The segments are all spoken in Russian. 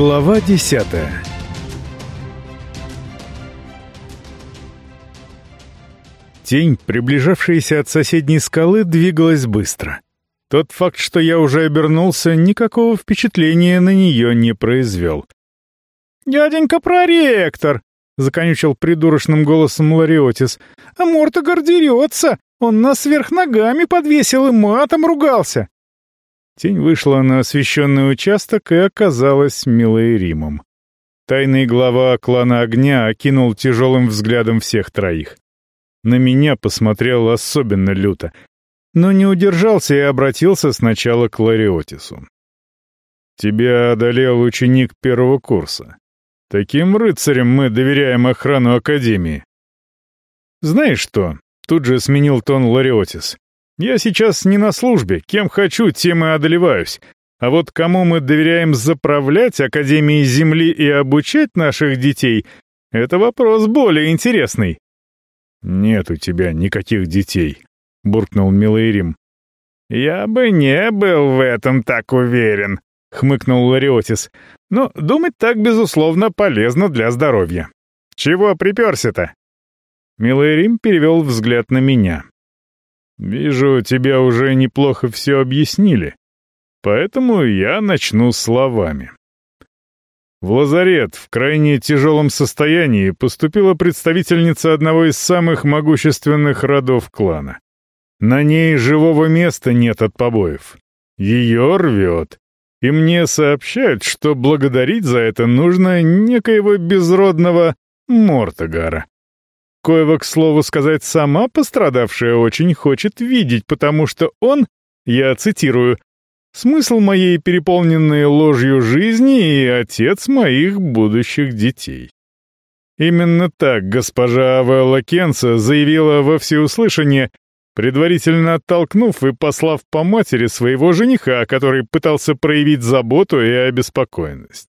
Глава десятая Тень, приближавшаяся от соседней скалы, двигалась быстро. Тот факт, что я уже обернулся, никакого впечатления на нее не произвел. «Дяденька проректор!» — законючил придурочным голосом Лариотис. «А Мортогар дерется! Он нас сверх ногами подвесил и матом ругался!» Тень вышла на освещенный участок и оказалась милой Римом. Тайный глава клана Огня окинул тяжелым взглядом всех троих. На меня посмотрел особенно люто, но не удержался и обратился сначала к Лариотису. «Тебя одолел ученик первого курса. Таким рыцарям мы доверяем охрану Академии». «Знаешь что?» — тут же сменил тон Лариотис. Я сейчас не на службе, кем хочу, тем и одолеваюсь. А вот кому мы доверяем заправлять Академией Земли и обучать наших детей, это вопрос более интересный. «Нет у тебя никаких детей», — буркнул Милейрим. «Я бы не был в этом так уверен», — хмыкнул Лариотис. «Но думать так, безусловно, полезно для здоровья. Чего приперся-то?» Милейрим перевел взгляд на меня. «Вижу, тебя уже неплохо все объяснили, поэтому я начну словами». В лазарет в крайне тяжелом состоянии поступила представительница одного из самых могущественных родов клана. На ней живого места нет от побоев. Ее рвет. И мне сообщают, что благодарить за это нужно некоего безродного Мортогара. Коева, к слову сказать, сама пострадавшая очень хочет видеть, потому что он, я цитирую, «смысл моей переполненной ложью жизни и отец моих будущих детей». Именно так госпожа Авелла Кенса заявила во всеуслышание, предварительно оттолкнув и послав по матери своего жениха, который пытался проявить заботу и обеспокоенность.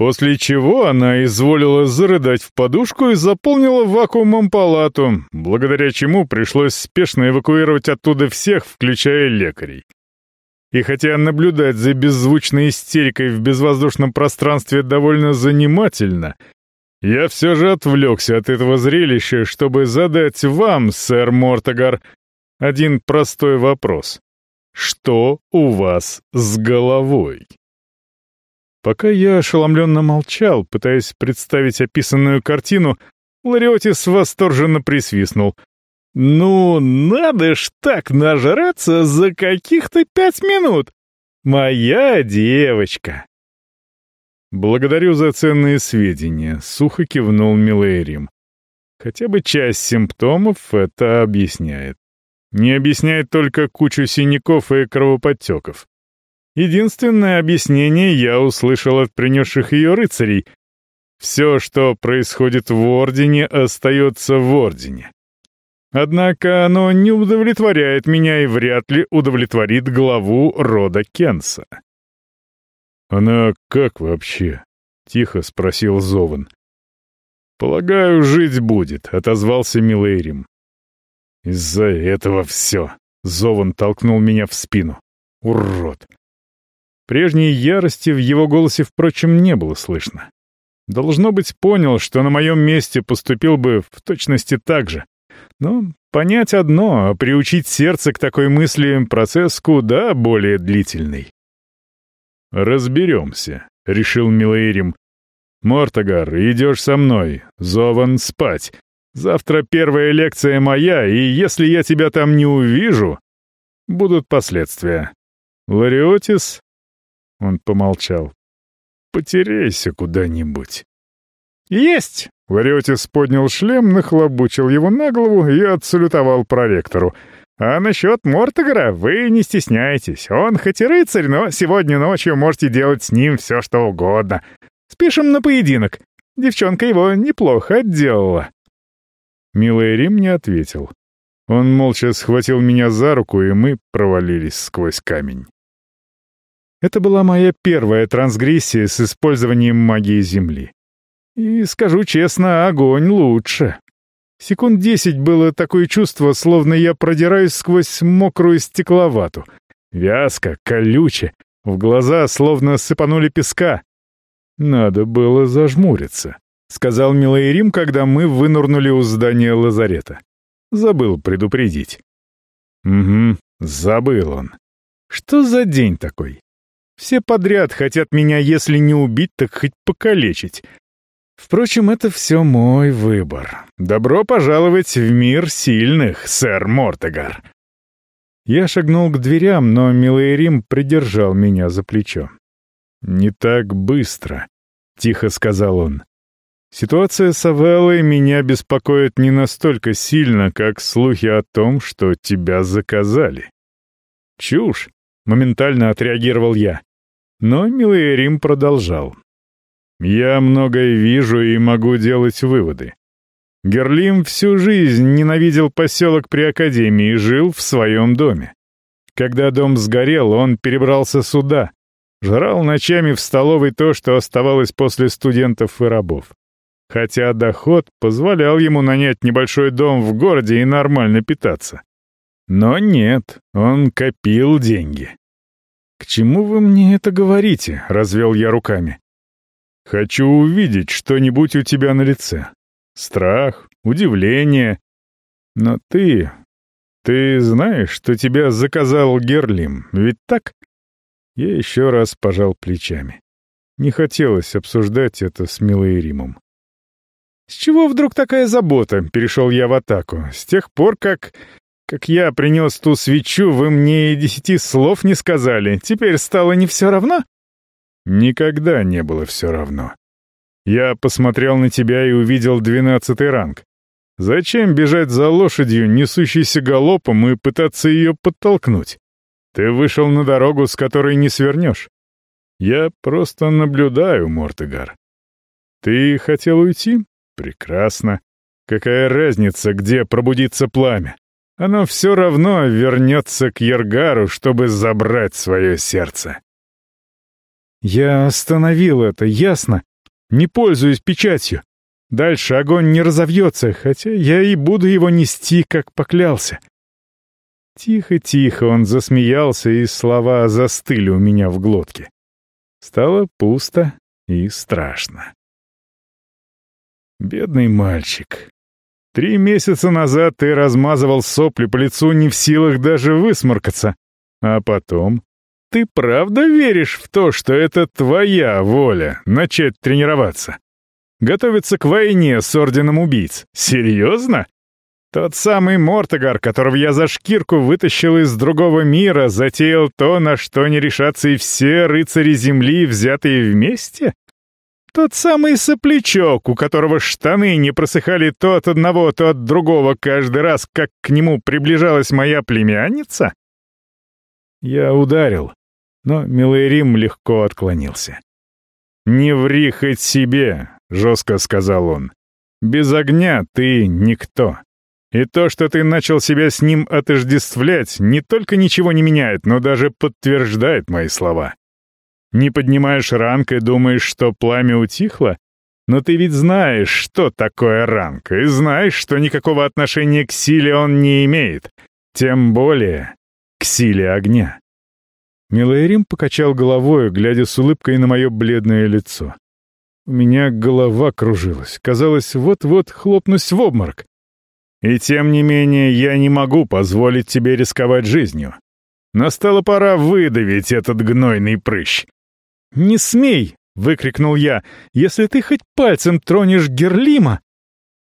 После чего она изволила зарыдать в подушку и заполнила вакуумом палату, благодаря чему пришлось спешно эвакуировать оттуда всех, включая лекарей. И хотя наблюдать за беззвучной истерикой в безвоздушном пространстве довольно занимательно, я все же отвлекся от этого зрелища, чтобы задать вам, сэр Мортогар, один простой вопрос. Что у вас с головой? Пока я ошеломленно молчал, пытаясь представить описанную картину, Лариотис восторженно присвистнул. «Ну, надо ж так нажраться за каких-то пять минут! Моя девочка!» «Благодарю за ценные сведения», — сухо кивнул Милейрим. «Хотя бы часть симптомов это объясняет. Не объясняет только кучу синяков и кровоподтеков. Единственное объяснение я услышал от принесших ее рыцарей. Все, что происходит в Ордене, остается в Ордене. Однако оно не удовлетворяет меня и вряд ли удовлетворит главу рода Кенса. «Она как вообще?» — тихо спросил Зован. «Полагаю, жить будет», — отозвался Милейрим. «Из-за этого все», — Зован толкнул меня в спину. «Урод! Прежней ярости в его голосе, впрочем, не было слышно. Должно быть, понял, что на моем месте поступил бы в точности так же. Но понять одно, а приучить сердце к такой мысли — процесс куда более длительный. «Разберемся», — решил Милаирим. «Мортогар, идешь со мной. Зован спать. Завтра первая лекция моя, и если я тебя там не увижу, будут последствия. Лариотис, он помолчал. «Потеряйся куда-нибудь». «Есть!» Лариотис поднял шлем, нахлобучил его на голову и отсалютовал проректору. «А насчет Мортогара вы не стесняйтесь. Он хоть и рыцарь, но сегодня ночью можете делать с ним все, что угодно. Спишем на поединок. Девчонка его неплохо отделала». Милый Рим не ответил. Он молча схватил меня за руку, и мы провалились сквозь камень. Это была моя первая трансгрессия с использованием магии Земли. И, скажу честно, огонь лучше. Секунд десять было такое чувство, словно я продираюсь сквозь мокрую стекловату. Вязко, колюче, в глаза словно сыпанули песка. Надо было зажмуриться, сказал Милайрим, когда мы вынурнули у здания лазарета. Забыл предупредить. Угу, забыл он. Что за день такой? Все подряд хотят меня, если не убить, так хоть покалечить. Впрочем, это все мой выбор. Добро пожаловать в мир сильных, сэр Мортегар. Я шагнул к дверям, но Милайрим придержал меня за плечо. «Не так быстро», — тихо сказал он. «Ситуация с Авеллой меня беспокоит не настолько сильно, как слухи о том, что тебя заказали». «Чушь!» — моментально отреагировал я. Но Милайрим продолжал. «Я многое вижу и могу делать выводы. Герлим всю жизнь ненавидел поселок при Академии и жил в своем доме. Когда дом сгорел, он перебрался сюда, Жрал ночами в столовой то, что оставалось после студентов и рабов. Хотя доход позволял ему нанять небольшой дом в городе и нормально питаться. Но нет, он копил деньги. «К чему вы мне это говорите?» — развел я руками. «Хочу увидеть что-нибудь у тебя на лице. Страх, удивление. Но ты... Ты знаешь, что тебя заказал Герлим, ведь так?» Я еще раз пожал плечами. Не хотелось обсуждать это с Милой Римом. «С чего вдруг такая забота?» — перешел я в атаку. «С тех пор, как... как я принес ту свечу, вы мне и десяти слов не сказали. Теперь стало не все равно?» «Никогда не было все равно. Я посмотрел на тебя и увидел двенадцатый ранг. Зачем бежать за лошадью, несущейся галопом, и пытаться ее подтолкнуть? Ты вышел на дорогу, с которой не свернешь. Я просто наблюдаю, Мортегар. Ты хотел уйти? Прекрасно. Какая разница, где пробудится пламя? Оно все равно вернется к Ергару, чтобы забрать свое сердце. Я остановил это, ясно? Не пользуюсь печатью. Дальше огонь не разовьется, хотя я и буду его нести, как поклялся. Тихо-тихо он засмеялся, и слова застыли у меня в глотке. Стало пусто и страшно. Бедный мальчик. Три месяца назад ты размазывал сопли по лицу не в силах даже высморкаться. А потом... Ты правда веришь в то, что это твоя воля начать тренироваться? Готовиться к войне с Орденом Убийц? Серьезно? Тот самый Мортогар, которого я за шкирку вытащил из другого мира, затеял то, на что не решатся и все рыцари земли, взятые вместе? Тот самый соплячок, у которого штаны не просыхали то от одного, то от другого каждый раз, как к нему приближалась моя племянница? Я ударил, но Милайрим легко отклонился. «Не ври хоть себе», — жестко сказал он. «Без огня ты никто». И то, что ты начал себя с ним отождествлять, не только ничего не меняет, но даже подтверждает мои слова. Не поднимаешь ранг и думаешь, что пламя утихло? Но ты ведь знаешь, что такое ранг, и знаешь, что никакого отношения к силе он не имеет, тем более к силе огня. Милайрим покачал головой, глядя с улыбкой на мое бледное лицо. У меня голова кружилась, казалось, вот-вот хлопнусь в обморок. И тем не менее я не могу позволить тебе рисковать жизнью. Настала пора выдавить этот гнойный прыщ. «Не смей!» — выкрикнул я. «Если ты хоть пальцем тронешь Герлима...»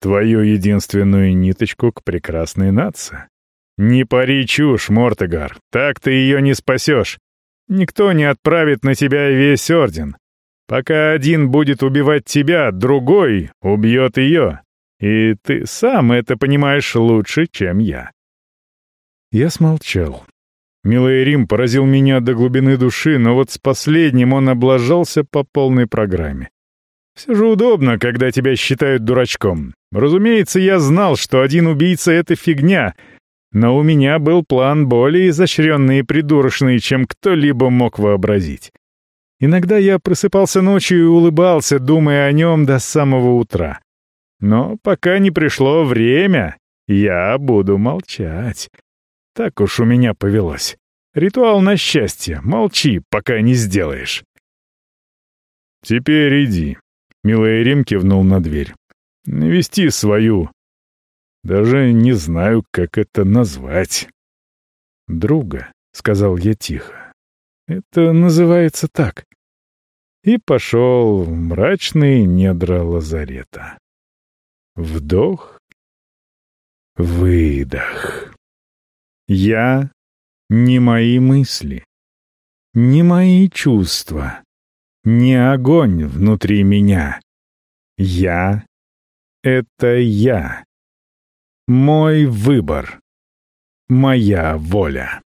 «Твою единственную ниточку к прекрасной нации. Не пари чушь, Мортегар, так ты ее не спасешь. Никто не отправит на тебя весь орден. Пока один будет убивать тебя, другой убьет ее. И ты сам это понимаешь лучше, чем я». Я смолчал. Милый Рим поразил меня до глубины души, но вот с последним он облажался по полной программе. Все же удобно, когда тебя считают дурачком. Разумеется, я знал, что один убийца — это фигня, но у меня был план более изощренный и придурочный, чем кто-либо мог вообразить. Иногда я просыпался ночью и улыбался, думая о нем до самого утра. Но пока не пришло время, я буду молчать. Так уж у меня повелось. Ритуал на счастье. Молчи, пока не сделаешь. Теперь иди. Милая Рим кивнул на дверь. Навести свою. Даже не знаю, как это назвать. Друга, сказал я тихо. Это называется так. И пошел в мрачные недра лазарета. Вдох, выдох. Я не мои мысли, не мои чувства, не огонь внутри меня. Я — это я. Мой выбор. Моя воля.